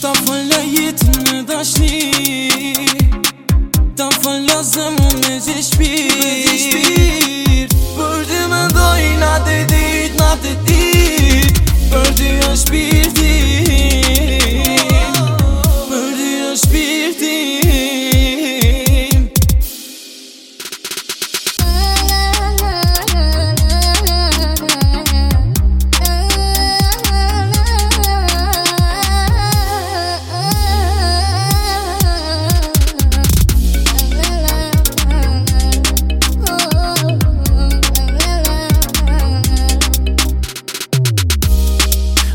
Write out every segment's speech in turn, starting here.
Tafër la jetën me dashni Tafër la zëmu me gjithë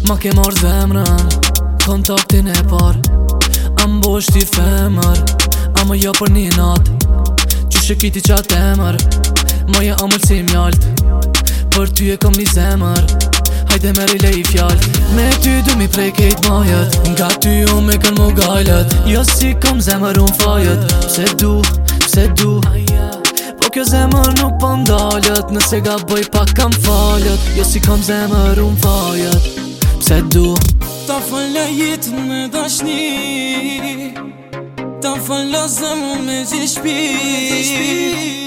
Ma ke marrë zemrën Kontaktin e par Am bosh ti femër Amo jo për një nat Që shë kiti qa emër Ma ja amër si mjalt Për ty e kom një zemër Hajde me rile i fjallë Me ty du mi prej kejt majët Nga ty u me kanë mu gajlët Jo si kom zemër unë fajët Pse du, pse du Po kjo zemër nuk po Nëse ga bëj pak kam fajët Jo si kom zemër unë fajët Më të me tashni Ta falazëm me të shpil Unë